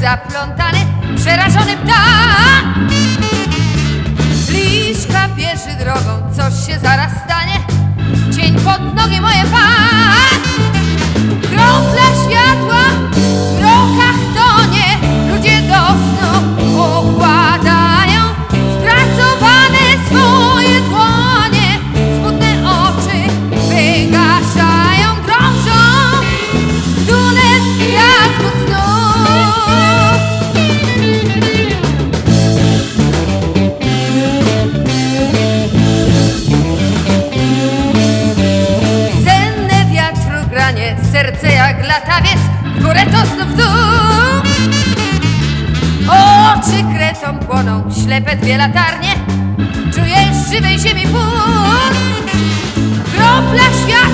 zaplątany, przerażony ptak. Liszka pieszy drogą, coś się zaraz stanie, w górę to znów dół. Oczy kretą płoną, ślepe dwie latarnie, czujesz żywej ziemi puls. Kropla światła